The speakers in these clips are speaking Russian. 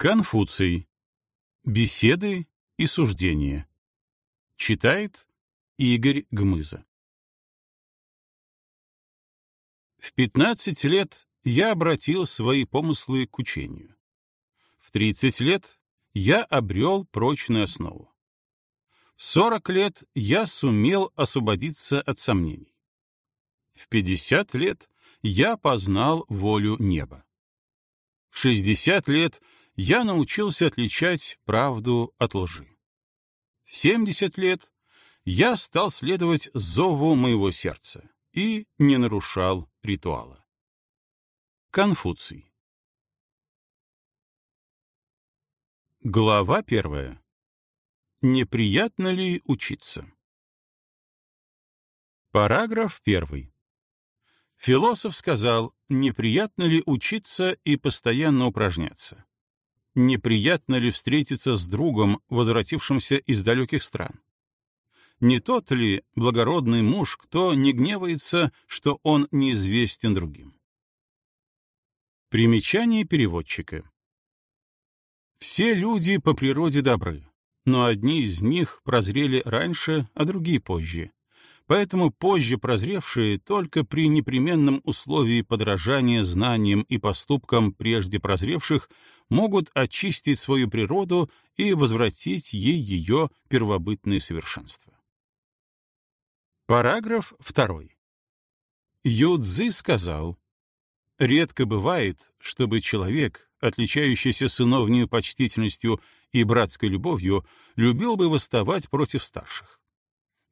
Конфуций. Беседы и суждения. Читает Игорь Гмыза. В 15 лет я обратил свои помыслы к учению. В 30 лет я обрел прочную основу. В 40 лет я сумел освободиться от сомнений. В 50 лет я познал волю неба. В 60 лет я научился отличать правду от лжи. В 70 лет я стал следовать зову моего сердца и не нарушал ритуала. Конфуций Глава первая. Неприятно ли учиться? Параграф первый. Философ сказал, неприятно ли учиться и постоянно упражняться? Неприятно ли встретиться с другом, возвратившимся из далеких стран? Не тот ли благородный муж, кто не гневается, что он неизвестен другим? Примечание переводчика. Все люди по природе добры, но одни из них прозрели раньше, а другие позже. Поэтому позже прозревшие только при непременном условии подражания знаниям и поступкам прежде прозревших могут очистить свою природу и возвратить ей ее первобытное совершенство. Параграф 2. Юдзы сказал, «Редко бывает, чтобы человек, отличающийся сыновней почтительностью и братской любовью, любил бы восставать против старших.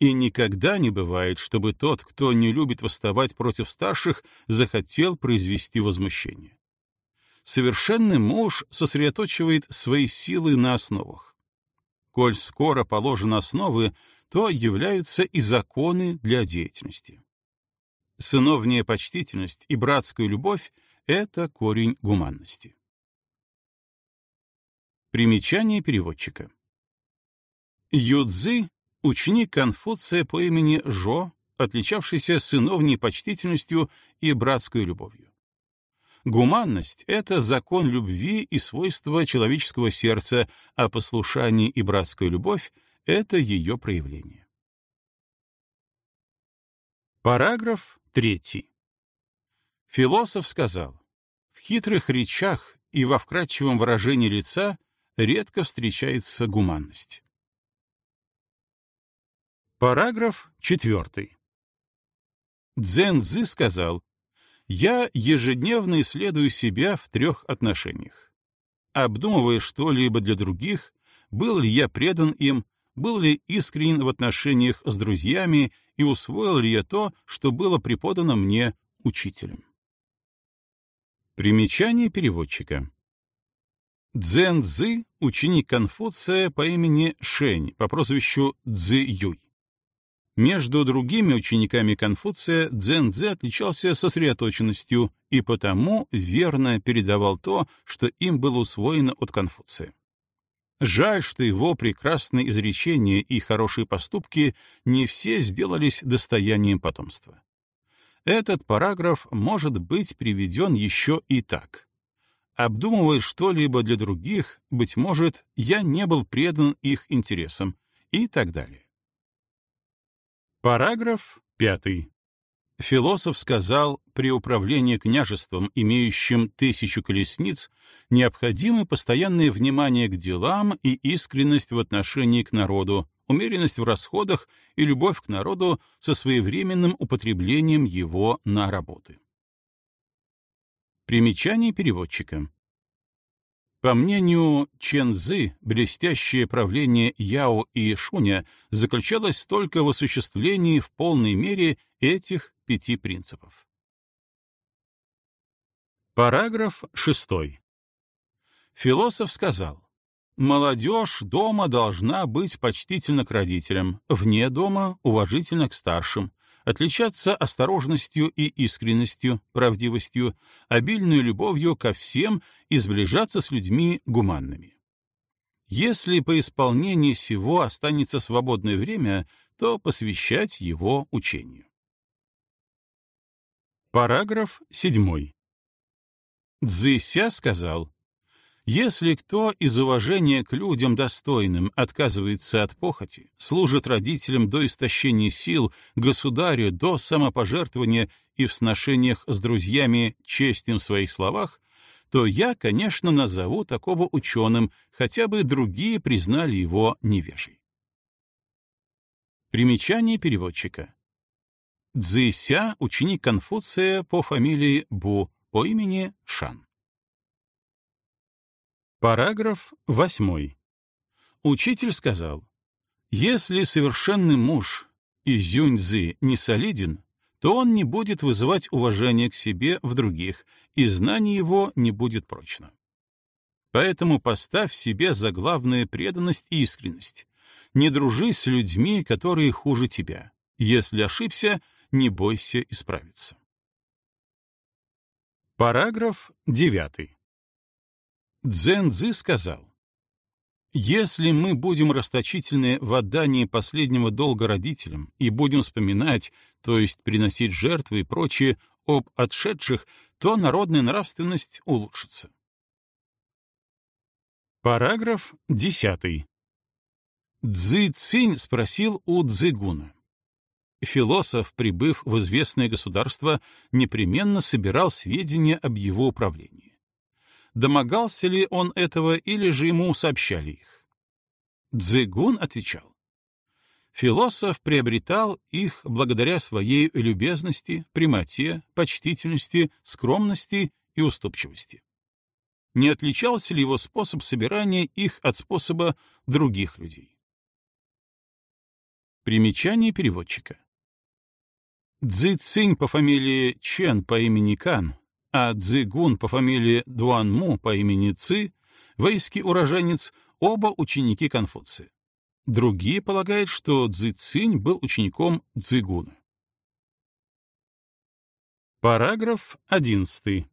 И никогда не бывает, чтобы тот, кто не любит восставать против старших, захотел произвести возмущение. Совершенный муж сосредоточивает свои силы на основах. Коль скоро положены основы, то являются и законы для деятельности. Сыновняя почтительность и братская любовь — это корень гуманности. Примечание переводчика. Юдзы ученик Конфуция по имени Жо, отличавшийся сыновней почтительностью и братской любовью. Гуманность — это закон любви и свойство человеческого сердца, а послушание и братская любовь — это ее проявление. Параграф 3. Философ сказал, в хитрых речах и во вкрадчивом выражении лица редко встречается гуманность. Параграф 4. Цзэн Цзы сказал, «Я ежедневно исследую себя в трех отношениях. Обдумывая что-либо для других, был ли я предан им, был ли искренен в отношениях с друзьями и усвоил ли я то, что было преподано мне учителем». Примечание переводчика. Цзэн Цзы — ученик Конфуция по имени Шень по прозвищу Цзы Юй. Между другими учениками Конфуция Цзэн-Цзэ отличался сосредоточенностью и потому верно передавал то, что им было усвоено от Конфуция. Жаль, что его прекрасные изречения и хорошие поступки не все сделались достоянием потомства. Этот параграф может быть приведен еще и так. Обдумывая что-либо для других, быть может, я не был предан их интересам и так далее. Параграф 5. Философ сказал, при управлении княжеством, имеющим тысячу колесниц, необходимо постоянное внимание к делам и искренность в отношении к народу, умеренность в расходах и любовь к народу со своевременным употреблением его на работы. Примечание переводчика. По мнению Чен Цзы, блестящее правление Яо и Шуня заключалось только в осуществлении в полной мере этих пяти принципов. Параграф 6. Философ сказал, «Молодежь дома должна быть почтительна к родителям, вне дома — уважительна к старшим, отличаться осторожностью и искренностью, правдивостью, обильную любовью ко всем и сближаться с людьми гуманными. Если по исполнении сего останется свободное время, то посвящать его учению. Параграф 7. Цзыся сказал, Если кто из уважения к людям достойным отказывается от похоти, служит родителям до истощения сил, государю до самопожертвования и в сношениях с друзьями честен в своих словах, то я, конечно, назову такого ученым, хотя бы другие признали его невежей. Примечание переводчика. Цзися — ученик Конфуция по фамилии Бу, по имени Шан. Параграф 8. Учитель сказал, если совершенный муж Изюнь-Зы не солиден, то он не будет вызывать уважение к себе в других, и знание его не будет прочно. Поэтому поставь себе за главное преданность и искренность. Не дружи с людьми, которые хуже тебя. Если ошибся, не бойся исправиться. Параграф 9. Цзэн Цзы сказал, «Если мы будем расточительны в отдании последнего долга родителям и будем вспоминать, то есть приносить жертвы и прочее, об отшедших, то народная нравственность улучшится». Параграф 10. Цзы Цинь спросил у Цзыгуна. Философ, прибыв в известное государство, непременно собирал сведения об его управлении домогался ли он этого или же ему сообщали их. Цзыгун отвечал. Философ приобретал их благодаря своей любезности, прямоте, почтительности, скромности и уступчивости. Не отличался ли его способ собирания их от способа других людей? Примечание переводчика. Цзи Цинь по фамилии Чен по имени Кан а Цзигун по фамилии Дуанму по имени Ци, вейский уроженец, оба ученики Конфуция. Другие полагают, что Цзи Цинь был учеником Цзигуна. Параграф 11.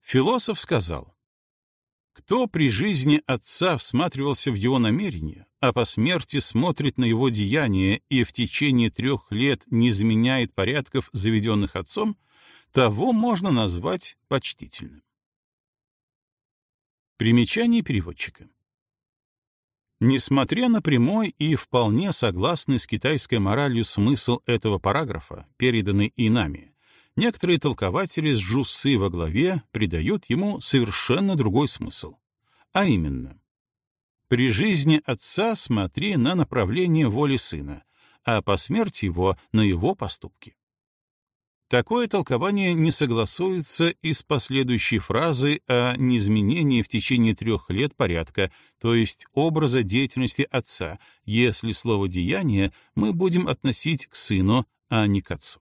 Философ сказал, кто при жизни отца всматривался в его намерения, а по смерти смотрит на его деяния и в течение трех лет не изменяет порядков, заведенных отцом, того можно назвать почтительным. Примечание переводчика. Несмотря на прямой и вполне согласный с китайской моралью смысл этого параграфа, переданный и нами, некоторые толкователи с Жуссы во главе придают ему совершенно другой смысл. А именно, при жизни отца смотри на направление воли сына, а по смерти его — на его поступки. Такое толкование не согласуется и с последующей фразой о неизменении в течение трех лет порядка, то есть образа деятельности отца, если слово «деяние» мы будем относить к сыну, а не к отцу.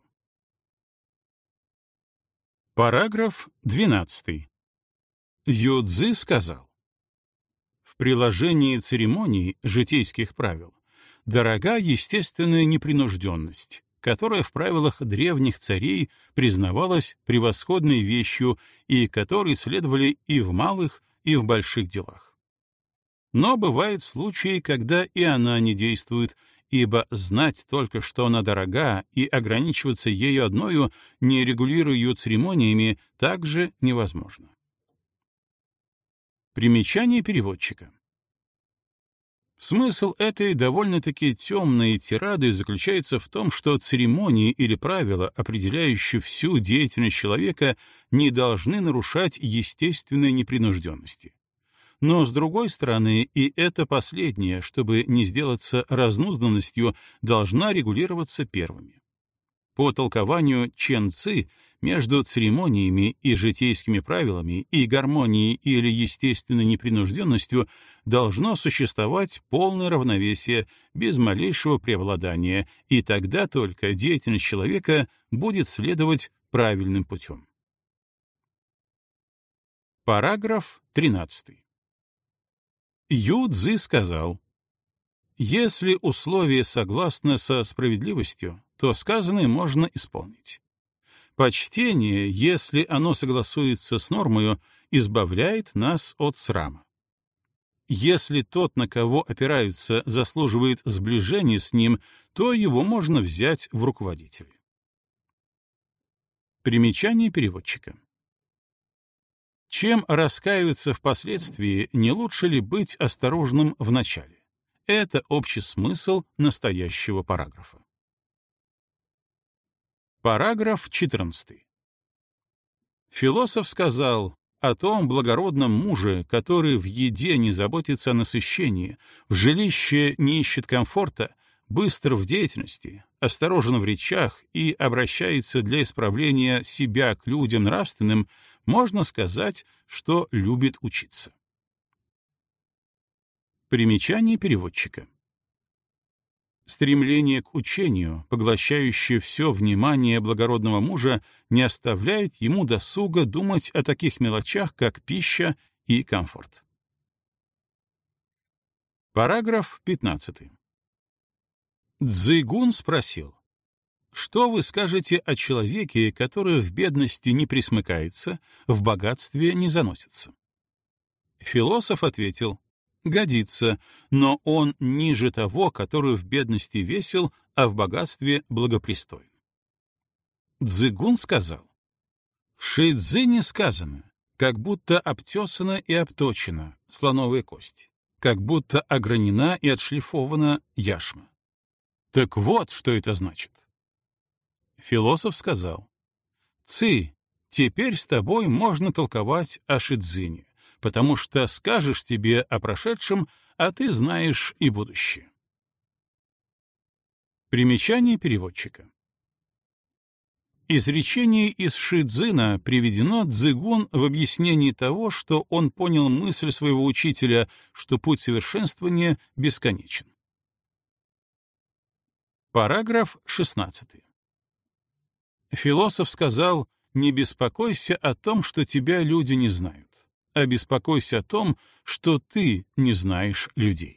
Параграф 12. Юдзы сказал, в приложении церемоний житейских правил дорога естественная непринужденность, которая в правилах древних царей признавалась превосходной вещью и которой следовали и в малых, и в больших делах. Но бывают случаи, когда и она не действует, ибо знать только, что она дорога, и ограничиваться ею одною, не регулируя ее церемониями, также невозможно. Примечание переводчика. Смысл этой довольно-таки темной тирады заключается в том, что церемонии или правила, определяющие всю деятельность человека, не должны нарушать естественной непринужденности. Но, с другой стороны, и это последнее, чтобы не сделаться разнузданностью, должна регулироваться первыми. По толкованию Чен Ци, между церемониями и житейскими правилами и гармонией или естественной непринужденностью должно существовать полное равновесие без малейшего преобладания, и тогда только деятельность человека будет следовать правильным путем. Параграф 13. Ю Цзы сказал, «Если условия согласны со справедливостью, то сказанное можно исполнить. Почтение, если оно согласуется с нормою, избавляет нас от срама. Если тот, на кого опираются, заслуживает сближения с ним, то его можно взять в руководители. Примечание переводчика. Чем раскаиваться впоследствии, не лучше ли быть осторожным в начале? Это общий смысл настоящего параграфа. Параграф 14. Философ сказал о том благородном муже, который в еде не заботится о насыщении, в жилище не ищет комфорта, быстр в деятельности, осторожен в речах и обращается для исправления себя к людям нравственным, можно сказать, что любит учиться. Примечание переводчика. Стремление к учению, поглощающее все внимание благородного мужа, не оставляет ему досуга думать о таких мелочах, как пища и комфорт. Параграф 15. Цзыгун спросил, «Что вы скажете о человеке, который в бедности не присмыкается, в богатстве не заносится?» Философ ответил, «Годится, но он ниже того, который в бедности весел, а в богатстве благопристоен». Цзыгун сказал, «В Шэйцзине сказано, как будто обтесана и обточена слоновая кость, как будто огранена и отшлифована яшма. Так вот, что это значит. Философ сказал, «Ци, теперь с тобой можно толковать о Шидзине, потому что скажешь тебе о прошедшем, а ты знаешь и будущее». Примечание переводчика. Изречение из Шидзина приведено Цзыгун в объяснении того, что он понял мысль своего учителя, что путь совершенствования бесконечен. Параграф 16. Философ сказал, не беспокойся о том, что тебя люди не знают, а беспокойся о том, что ты не знаешь людей.